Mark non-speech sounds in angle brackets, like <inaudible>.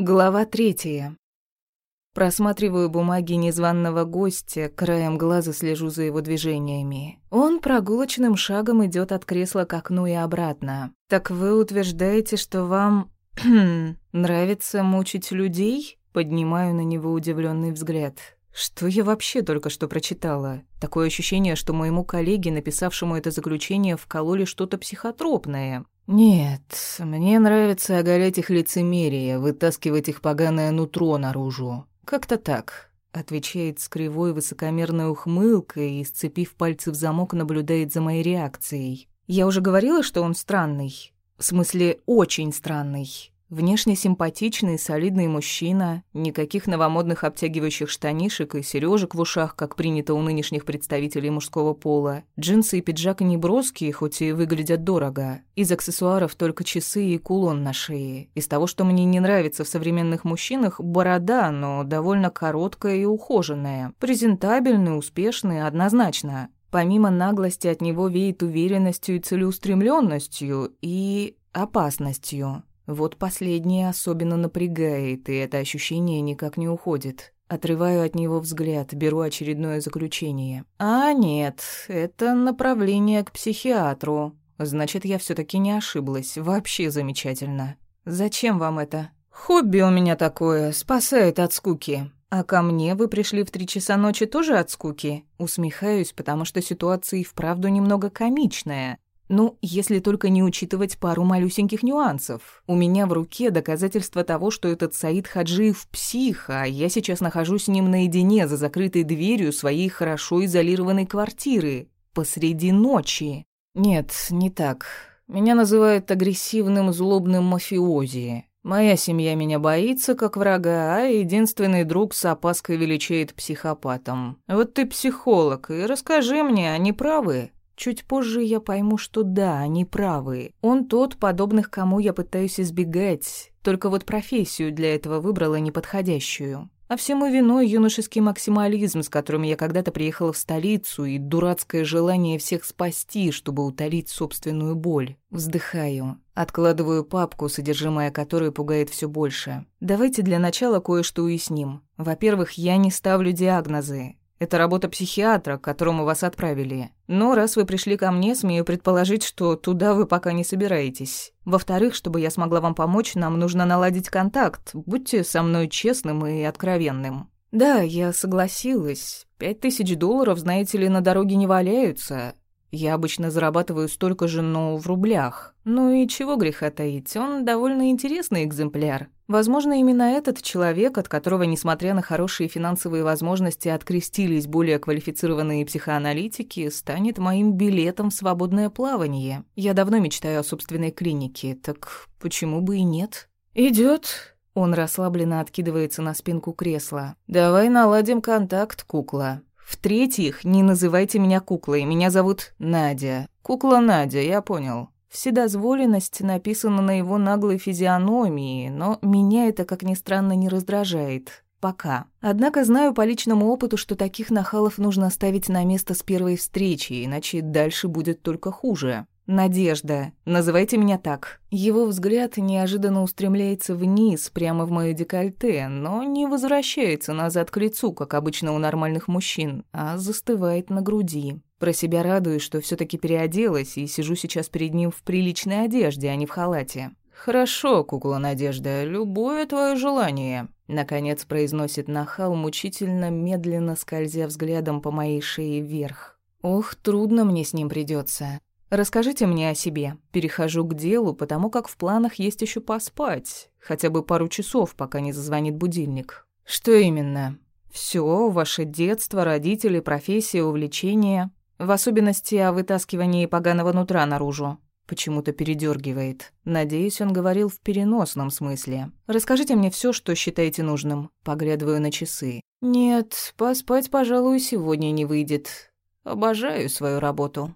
Глава третья. Просматриваю бумаги незваного гостя, краем глаза слежу за его движениями. Он прогулочным шагом идет от кресла к окну и обратно. «Так вы утверждаете, что вам... <clears throat> нравится мучить людей?» Поднимаю на него удивленный взгляд. Что я вообще только что прочитала? Такое ощущение, что моему коллеге, написавшему это заключение, вкололи что-то психотропное. «Нет, мне нравится оголять их лицемерие, вытаскивать их поганое нутро наружу. Как-то так», — отвечает с кривой высокомерной ухмылкой и, сцепив пальцы в замок, наблюдает за моей реакцией. «Я уже говорила, что он странный. В смысле, очень странный. Внешне симпатичный, солидный мужчина, никаких новомодных обтягивающих штанишек и сережек в ушах, как принято у нынешних представителей мужского пола. Джинсы и пиджак не броские, хоть и выглядят дорого. Из аксессуаров только часы и кулон на шее. Из того, что мне не нравится в современных мужчинах, борода, но довольно короткая и ухоженная. Презентабельный, успешный, однозначно. Помимо наглости от него веет уверенностью и целеустремленностью и опасностью. Вот последнее особенно напрягает, и это ощущение никак не уходит. Отрываю от него взгляд, беру очередное заключение. А нет, это направление к психиатру. Значит, я все таки не ошиблась. Вообще замечательно. Зачем вам это? Хобби у меня такое, спасает от скуки. А ко мне вы пришли в три часа ночи тоже от скуки? Усмехаюсь, потому что ситуация и вправду немного комичная. Ну, если только не учитывать пару малюсеньких нюансов. У меня в руке доказательство того, что этот Саид Хаджиев псих, а я сейчас нахожусь с ним наедине за закрытой дверью своей хорошо изолированной квартиры. Посреди ночи. Нет, не так. Меня называют агрессивным злобным мафиози. Моя семья меня боится как врага, а единственный друг с опаской величает психопатом. Вот ты психолог, и расскажи мне, они правы? Чуть позже я пойму, что да, они правы. Он тот, подобных кому я пытаюсь избегать. Только вот профессию для этого выбрала неподходящую. А всему виной юношеский максимализм, с которым я когда-то приехала в столицу, и дурацкое желание всех спасти, чтобы утолить собственную боль. Вздыхаю. Откладываю папку, содержимое которой пугает все больше. Давайте для начала кое-что уясним. Во-первых, я не ставлю диагнозы. Это работа психиатра, к которому вас отправили. Но раз вы пришли ко мне, смею предположить, что туда вы пока не собираетесь. Во-вторых, чтобы я смогла вам помочь, нам нужно наладить контакт. Будьте со мной честным и откровенным. Да, я согласилась. Пять тысяч долларов, знаете ли, на дороге не валяются. Я обычно зарабатываю столько же, но в рублях. Ну и чего греха таить, он довольно интересный экземпляр. Возможно, именно этот человек, от которого, несмотря на хорошие финансовые возможности, открестились более квалифицированные психоаналитики, станет моим билетом в свободное плавание. Я давно мечтаю о собственной клинике, так почему бы и нет? Идет. Он расслабленно откидывается на спинку кресла. «Давай наладим контакт, кукла. В-третьих, не называйте меня куклой, меня зовут Надя. Кукла Надя, я понял. Вседозволенность написана на его наглой физиономии, но меня это, как ни странно, не раздражает. Пока. Однако знаю по личному опыту, что таких нахалов нужно ставить на место с первой встречи, иначе дальше будет только хуже. «Надежда. Называйте меня так». Его взгляд неожиданно устремляется вниз, прямо в моё декольте, но не возвращается назад к лицу, как обычно у нормальных мужчин, а застывает на груди. Про себя радуюсь, что всё таки переоделась и сижу сейчас перед ним в приличной одежде, а не в халате. «Хорошо, кукла Надежда, любое твое желание», — наконец произносит нахал, мучительно, медленно скользя взглядом по моей шее вверх. «Ох, трудно мне с ним придется. Расскажите мне о себе. Перехожу к делу, потому как в планах есть еще поспать. Хотя бы пару часов, пока не зазвонит будильник. Что именно? Все, ваше детство, родители, профессия, увлечения. В особенности о вытаскивании поганого нутра наружу. Почему-то передергивает. Надеюсь, он говорил в переносном смысле. Расскажите мне все, что считаете нужным. Поглядываю на часы. Нет, поспать, пожалуй, сегодня не выйдет. Обожаю свою работу.